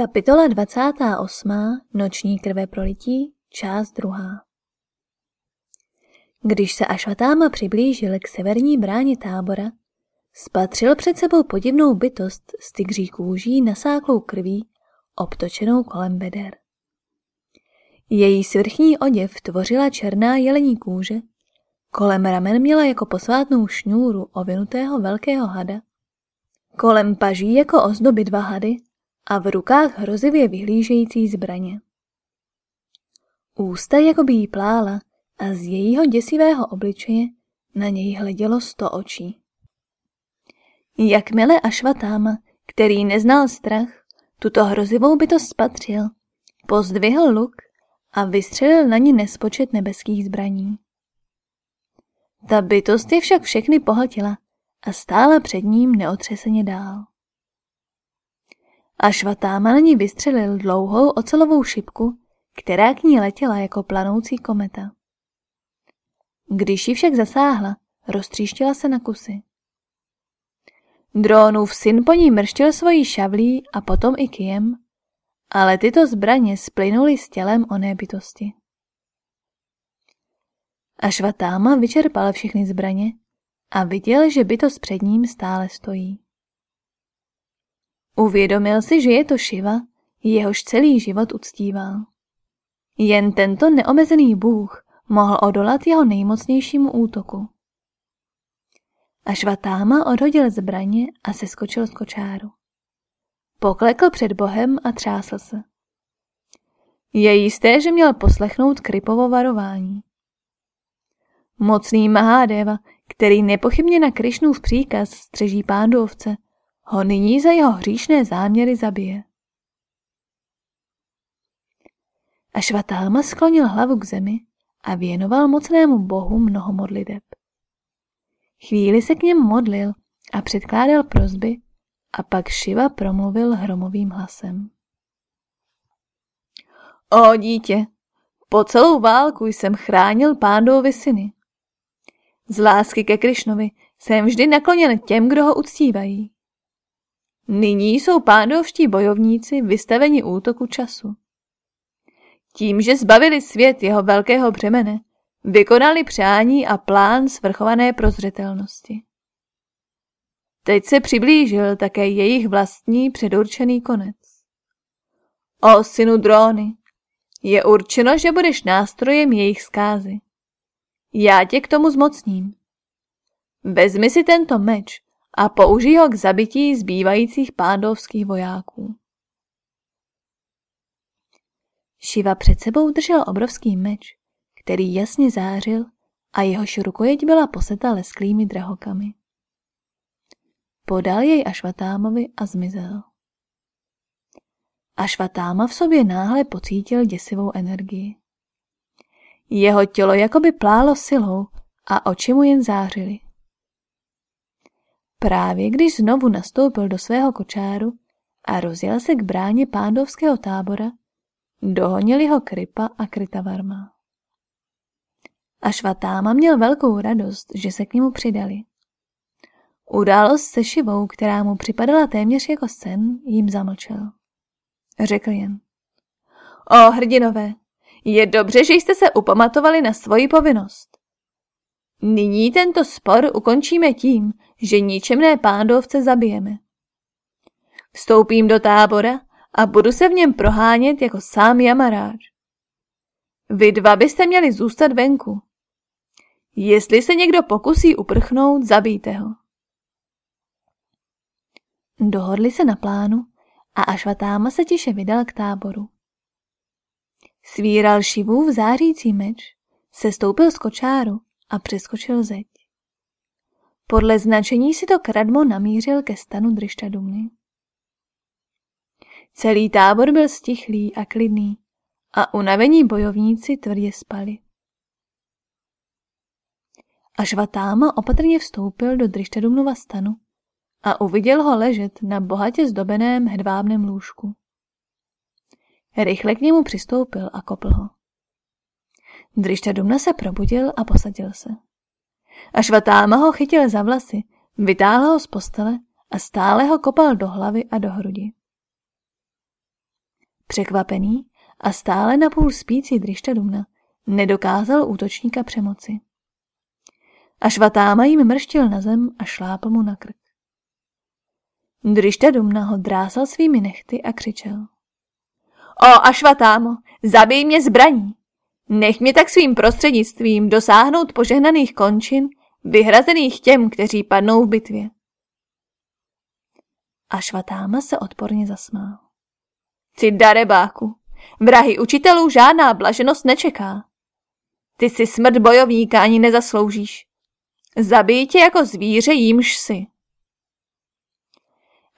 Kapitola 28. Noční krve prolití, část druhá. Když se Ašvatáma přiblížil k severní bráně tábora, spatřil před sebou podivnou bytost z tygří kůží nasáklou krví, obtočenou kolem beder. Její svrchní oděv tvořila černá jelení kůže, kolem ramen měla jako posvátnou šňůru ovinutého velkého hada, kolem paží jako ozdoby dva hady a v rukách hrozivě vyhlížející zbraně. Ústa jako by jí plála a z jejího děsivého obličeje na něj hledělo sto očí. Jakmile Ašvatáma, který neznal strach, tuto hrozivou bytost spatřil, pozdvihl luk a vystřelil na ní nespočet nebeských zbraní. Ta bytost je však všechny pohltila a stála před ním neotřeseně dál. A švatáma na ní vystřelil dlouhou ocelovou šipku, která k ní letěla jako planoucí kometa. Když ji však zasáhla, roztříštila se na kusy. Drónův syn po ní mrštil svojí šavlí a potom i kijem, ale tyto zbraně splynuly s tělem oné bytosti. A švatáma vyčerpal všechny zbraně a viděl, že bytost před ním stále stojí. Uvědomil si, že je to Šiva, jehož celý život uctíval. Jen tento neomezený bůh mohl odolat jeho nejmocnějšímu útoku. A švatáma odhodil zbraně a seskočil z kočáru. Poklekl před Bohem a třásl se. Je jisté, že měl poslechnout Kripovo varování. Mocný Mahádeva, který nepochybně na Krišnův příkaz střeží pándovce, ho nyní za jeho hříšné záměry zabije. A Švatáma sklonil hlavu k zemi a věnoval mocnému bohu mnoho modliteb. Chvíli se k němu modlil a předkládal prozby a pak Šiva promluvil hromovým hlasem. O dítě, po celou válku jsem chránil pándovi syny. Z lásky ke Krišnovi jsem vždy nakloněn těm, kdo ho uctívají. Nyní jsou pádovští bojovníci vystaveni útoku času. Tím, že zbavili svět jeho velkého břemene, vykonali přání a plán svrchované prozřetelnosti. Teď se přiblížil také jejich vlastní předurčený konec. O synu dróny, je určeno, že budeš nástrojem jejich zkázy. Já tě k tomu zmocním. Vezmi si tento meč a použij ho k zabití zbývajících pándovských vojáků. Šiva před sebou držel obrovský meč, který jasně zářil a jehož rukojeť byla poseta lesklými drahokami. Podal jej Ašvatámovi a zmizel. Ašvatáma v sobě náhle pocítil děsivou energii. Jeho tělo jakoby plálo silou a oči mu jen zářily. Právě když znovu nastoupil do svého kočáru a rozjel se k bráně pándovského tábora, dohonili ho Kripa a Kritavarma. A Švatáma měl velkou radost, že se k němu přidali. Událost se Šivou, která mu připadala téměř jako sen, jim zamlčel. Řekl jen. O, hrdinové, je dobře, že jste se upamatovali na svoji povinnost. Nyní tento spor ukončíme tím, že ničemné pándovce zabijeme. Vstoupím do tábora a budu se v něm prohánět jako sám Jamaráč. Vy dva byste měli zůstat venku. Jestli se někdo pokusí uprchnout, zabijte ho. Dohodli se na plánu a Ašvatáma se tiše vydal k táboru. Svíral Šivův zářící meč, se stoupil z kočáru a přeskočil zeď. Podle značení si to Kradmo namířil ke stanu Drištadumny. Celý tábor byl stichlý a klidný a unavení bojovníci tvrdě spali. Až Vatáma opatrně vstoupil do Drištadumnova stanu a uviděl ho ležet na bohatě zdobeném hedvábném lůžku. Rychle k němu přistoupil a kopl ho. Drištadumna se probudil a posadil se. A švatáma ho chytil za vlasy, vytáhl ho z postele a stále ho kopal do hlavy a do hrudi. Překvapený a stále napůl spící Drištadumna nedokázal útočníka přemoci. A švatáma jim mrštil na zem a šlápl mu na krk. Drištadumna ho drásal svými nechty a křičel. O Ašvatámo, zabij mě zbraní! Nech mě tak svým prostřednictvím dosáhnout požehnaných končin, vyhrazených těm, kteří padnou v bitvě. Ašvatáma se odporně zasmál. Ty darebáku, vrahy učitelů žádná blaženost nečeká. Ty si smrt bojovníka ani nezasloužíš. Zabij tě jako zvíře, jímž si.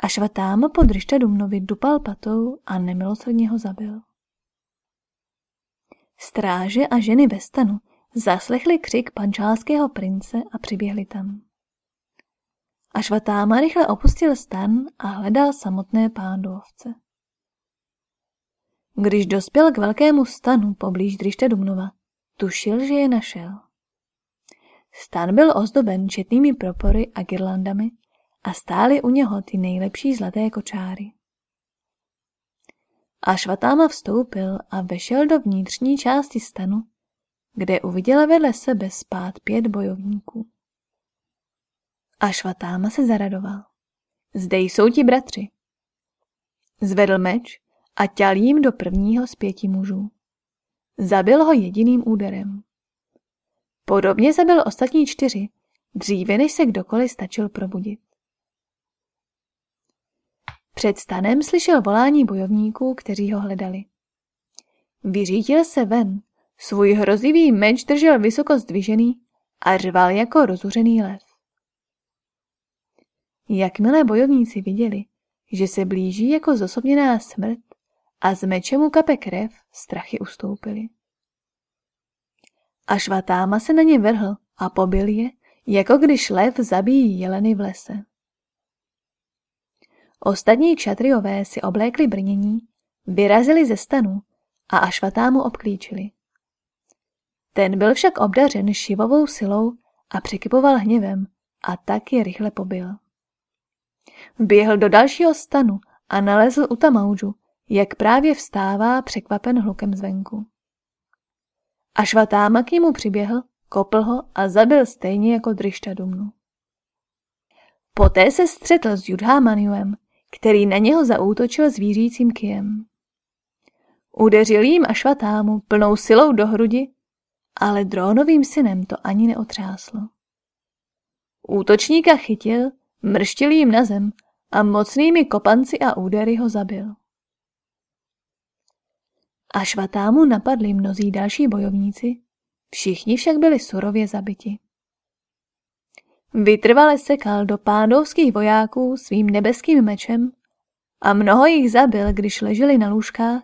A švatáma pod Dumnovi dupal patou a nemilosrdně ho zabil. Stráže a ženy ve stanu zaslechli křik pančálského prince a přiběhli tam. A švatáma rychle opustil stan a hledal samotné pándovce. Když dospěl k velkému stanu poblíž Dumnova, tušil, že je našel. Stan byl ozdoben četnými propory a girlandami a stály u něho ty nejlepší zlaté kočáry. A Švatáma vstoupil a vešel do vnitřní části stanu, kde uviděla vedle sebe spát pět bojovníků. A Švatáma se zaradoval. Zde jsou ti bratři. Zvedl meč a těl jim do prvního z pěti mužů. Zabil ho jediným úderem. Podobně zabil ostatní čtyři, dříve než se kdokoliv stačil probudit. Před stanem slyšel volání bojovníků, kteří ho hledali. Vyřítil se ven, svůj hrozivý meč držel vysoko zdvižený a řval jako rozuřený lev. Jakmile bojovníci viděli, že se blíží jako zosobněná smrt a z meče mu kape krev, strachy ustoupily. A švatáma se na ně vrhl a pobil je, jako když lev zabíjí jeleny v lese. Ostatní kšatriové si oblékli brnění, vyrazili ze stanu a Ašvatámu obklíčili. Ten byl však obdařen šivovou silou a přikypoval hněvem a tak je rychle pobil. Běhl do dalšího stanu a nalezl u Tamauju, jak právě vstává překvapen hlukem zvenku. Ašvatáma k němu přiběhl, kopl ho a zabil stejně jako Drišta Dumnu. Poté se střetl s Judhámaniuem, který na něho zaútočil zvířícím kijem. Udeřil jim a švatámu plnou silou do hrudi, ale drónovým synem to ani neotřáslo. Útočníka chytil, mrštil jim na zem a mocnými kopanci a údery ho zabil. A švatámu napadli mnozí další bojovníci, všichni však byli surově zabiti. Vytrvale sekal do pádovských vojáků svým nebeským mečem a mnoho jich zabil, když leželi na lůžkách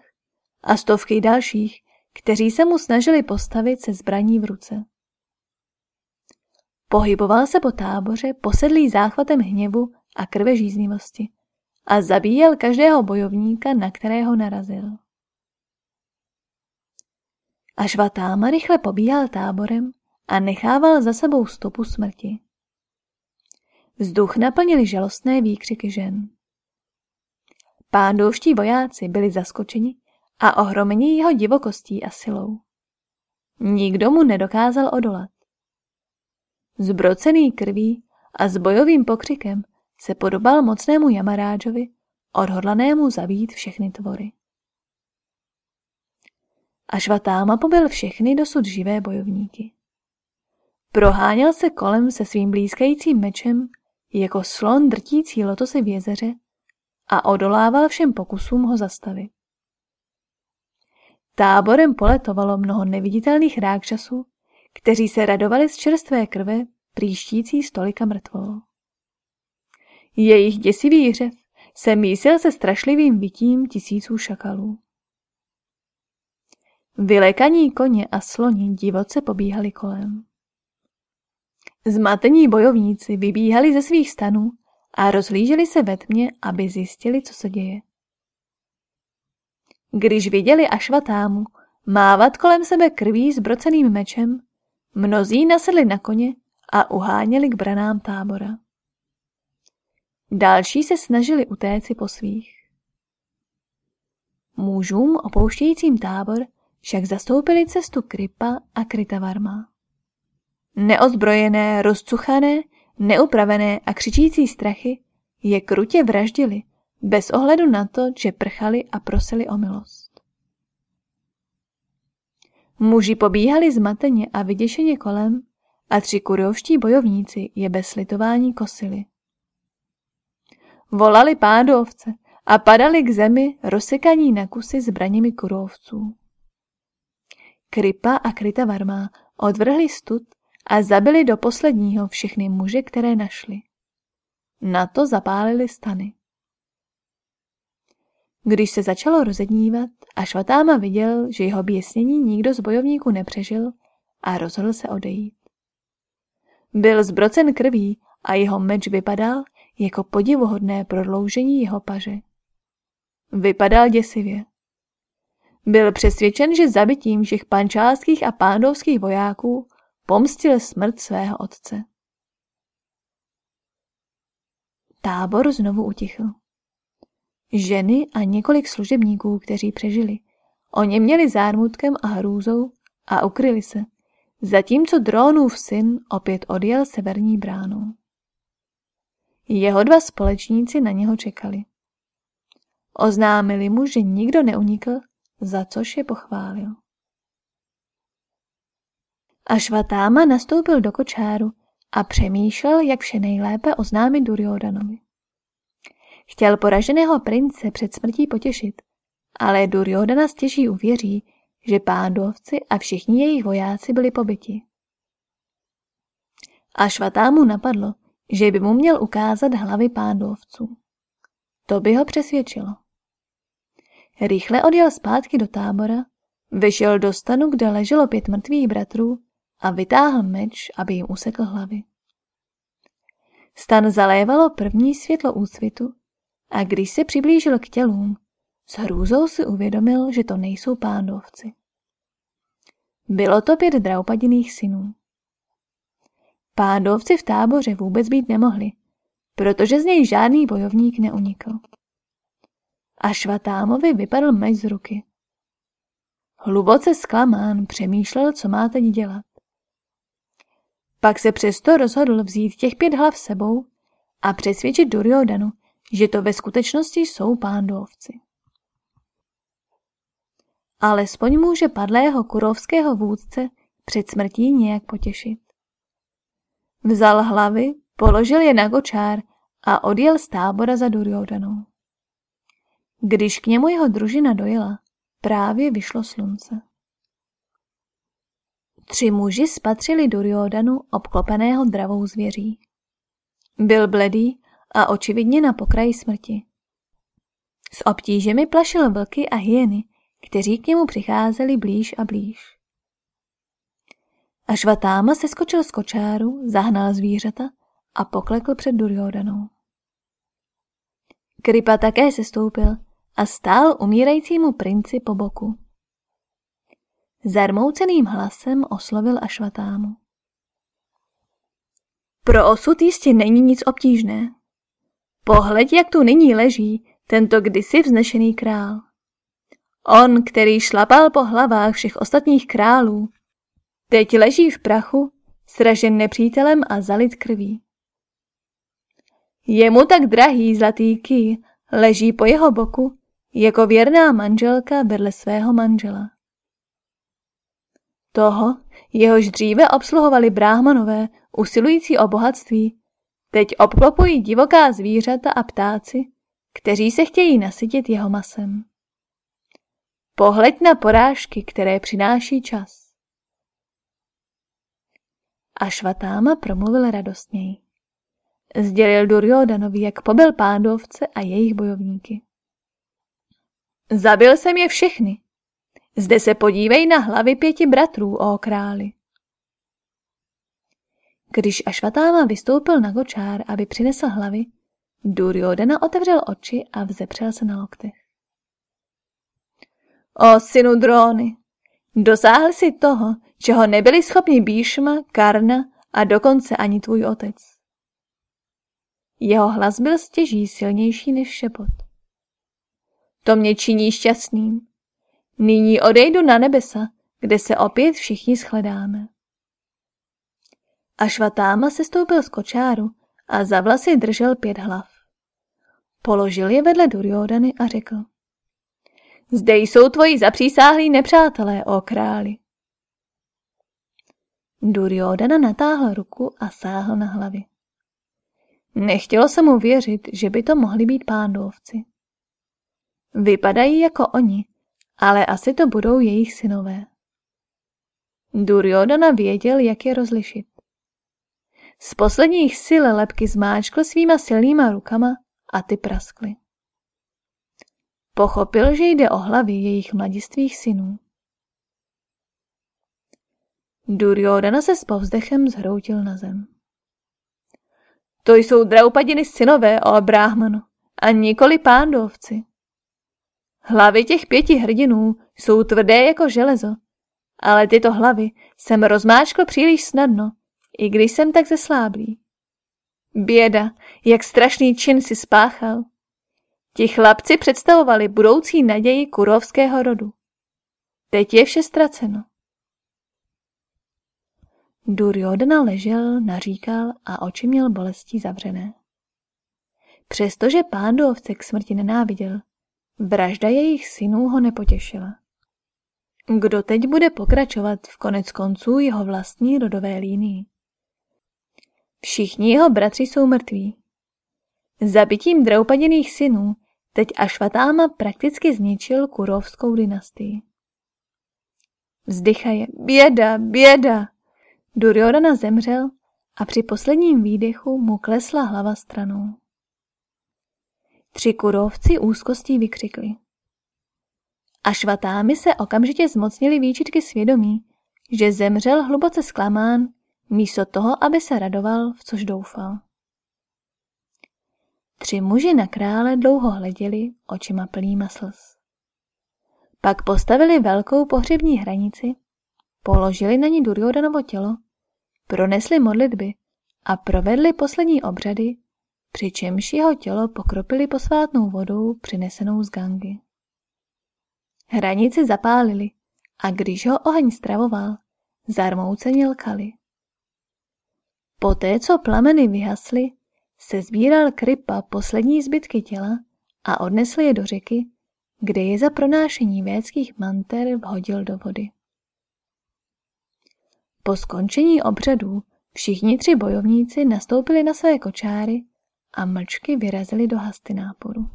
a stovky dalších, kteří se mu snažili postavit se zbraní v ruce. Pohyboval se po táboře posedlý záchvatem hněvu a krvežíznivosti a zabíjel každého bojovníka, na kterého narazil. Až Vatáma rychle pobíhal táborem a nechával za sebou stopu smrti. Vzduch naplnili žalostné výkřiky žen. Pándovští vojáci byli zaskočeni a ohromeni jeho divokostí a silou. Nikdo mu nedokázal odolat. Zbrocený krví a s bojovým pokřikem se podobal mocnému Jamarádžovi, odhodlanému zabít všechny tvory. A švatáma pobyl všechny dosud živé bojovníky. Proháněl se kolem se svým blízkajícím mečem jako slon drtící lotosy v jezeře a odolával všem pokusům ho zastavit. Táborem poletovalo mnoho neviditelných rákšasů, kteří se radovali z čerstvé krve příštící stolika mrtvol. Jejich děsivý hřev se mísil se strašlivým bytím tisíců šakalů. Vylekaní koně a sloni divoce pobíhali kolem. Zmatení bojovníci vybíhali ze svých stanů a rozhlíželi se ve tmě, aby zjistili, co se děje. Když viděli Ašvatámu mávat kolem sebe krví zbroceným mečem, mnozí nasedli na koně a uháněli k branám tábora. Další se snažili utéci po svých. Mužům opouštějícím tábor však zastoupili cestu Kripa a Kritavarma. Neozbrojené, rozcuchané, neupravené a křičící strachy je krutě vraždili, bez ohledu na to, že prchali a prosili o milost. Muži pobíhali zmateně a vyděšeně kolem a tři kurovští bojovníci je bez slitování kosili. Volali pádovce a padali k zemi rozsekaní na kusy zbraněmi kurovců. Kripa a Krita Varma odvrhli stud a zabili do posledního všechny muže, které našli. Na to zapálili stany. Když se začalo rozednívat a Švatáma viděl, že jeho běsnění nikdo z bojovníků nepřežil a rozhodl se odejít. Byl zbrocen krví a jeho meč vypadal jako podivuhodné prodloužení jeho paže. Vypadal děsivě. Byl přesvědčen, že zabitím všech pančáských a pándovských vojáků pomstil smrt svého otce. Tábor znovu utichl. Ženy a několik služebníků, kteří přežili, o ně měli zármutkem a hrůzou a ukryli se, zatímco drónův syn opět odjel severní bránou. Jeho dva společníci na něho čekali. Oznámili mu, že nikdo neunikl, za což je pochválil. A Švatáma nastoupil do kočáru a přemýšlel, jak vše nejlépe oznámit Duryodanovi. Chtěl poraženého prince před smrtí potěšit, ale Duryodana stěží uvěří, že pándovci a všichni jejich vojáci byli pobyti. A Švatámu napadlo, že by mu měl ukázat hlavy pándovců. To by ho přesvědčilo. Rychle odjel zpátky do tábora, vyšel do stanu, kde leželo pět mrtvých bratrů a vytáhl meč, aby jim usekl hlavy. Stan zalévalo první světlo úsvitu a když se přiblížil k tělům, s hrůzou si uvědomil, že to nejsou pándovci. Bylo to pět draupadiných synů. Pándovci v táboře vůbec být nemohli, protože z něj žádný bojovník neunikl. A Švatámovi vypadl meč z ruky. Hluboce zklamán přemýšlel, co má teď dělat. Pak se přesto rozhodl vzít těch pět hlav sebou a přesvědčit Duryodanu, že to ve skutečnosti jsou pándovci. Alespoň může padlého kurovského vůdce před smrtí nějak potěšit. Vzal hlavy, položil je na gočár a odjel z tábora za Duryodanou. Když k němu jeho družina dojela, právě vyšlo slunce. Tři muži spatřili Duryodanu obklopeného dravou zvěří. Byl bledý a očividně na pokraji smrti. S obtížemi plašil vlky a hyeny, kteří k němu přicházeli blíž a blíž. Až Vatáma se skočil z kočáru, zahnal zvířata a poklekl před Duryodanou. Kripa také se stoupil a stál umírajícímu princi po boku. Zarmouceným hlasem oslovil Ašvatámu. Pro osud jistě není nic obtížné. Pohled, jak tu nyní leží tento kdysi vznešený král. On, který šlapal po hlavách všech ostatních králů, teď leží v prachu, sražen nepřítelem a zalit krví. Jemu tak drahý zlatý ký leží po jeho boku jako věrná manželka vedle svého manžela. Toho, jehož dříve obsluhovali bráhmanové, usilující o bohatství, teď obklopují divoká zvířata a ptáci, kteří se chtějí nasytit jeho masem. Pohleď na porážky, které přináší čas. A Švatáma promluvil radostněji. Sdělil Duryodanovi, jak pobyl pándovce a jejich bojovníky. Zabil jsem je všechny. Zde se podívej na hlavy pěti bratrů, o králi. Když Ašvatáma vystoupil na gočár, aby přinesl hlavy, Duryodhana otevřel oči a vzepřel se na loktech. O synu dróny, dosáhl si toho, čeho nebyli schopni Bíšma, Karna a dokonce ani tvůj otec. Jeho hlas byl stěží silnější než šepot. To mě činí šťastným. Nyní odejdu na nebesa, kde se opět všichni shledáme. A švatáma se stoupil z kočáru a za vlasy držel pět hlav. Položil je vedle Duryodany a řekl. Zde jsou tvoji zapřísáhlí nepřátelé, o králi. Duryodana natáhl ruku a sáhl na hlavy. Nechtělo se mu věřit, že by to mohli být pándovci. Vypadají jako oni, ale asi to budou jejich synové. Duryodana věděl, jak je rozlišit. Z posledních sil lepky zmáčkl svýma silnýma rukama a ty praskly. Pochopil, že jde o hlavy jejich mladistvých synů. Duryodana se s povzdechem zhroutil na zem. To jsou draupadiny synové, o bráhmanu, a nikoli pándovci. Hlavy těch pěti hrdinů jsou tvrdé jako železo, ale tyto hlavy jsem rozmáčkl příliš snadno, i když jsem tak zesláblý. Běda, jak strašný čin si spáchal. Ti chlapci představovali budoucí naději kurovského rodu. Teď je vše ztraceno. Duryodhana ležel, naříkal a oči měl bolestí zavřené. Přestože pándovce k smrti nenáviděl, vražda jejich synů ho nepotěšila. Kdo teď bude pokračovat v konec konců jeho vlastní rodové línii? Všichni jeho bratři jsou mrtví. Zabitím draupaděných synů teď Ašvatáma prakticky zničil kurovskou dynastii. Vzdychaje, běda, běda! Duryodhana zemřel a při posledním výdechu mu klesla hlava stranou. Tři kurovci úzkostí vykřikli. A švatámi se okamžitě zmocnili výčitky svědomí, že zemřel hluboce zklamán, místo toho, aby se radoval, v což doufal. Tři muži na krále dlouho hleděli očima plnýma slz. Pak postavili velkou pohřební hranici, položili na ní Duryodanovo tělo, pronesli modlitby a provedli poslední obřady, přičemž jeho tělo pokropili posvátnou vodou přinesenou z Gangy. Hranici zapálili a když ho oheň stravoval, zarmoucenil Kali. Poté, co plameny vyhasly, se sbíral Kripa poslední zbytky těla a odnesl je do řeky, kde je za pronášení védských manter vhodil do vody. Po skončení obřadů všichni tři bojovníci nastoupili na své kočáry a mlčky vyrazili do Hastináporu.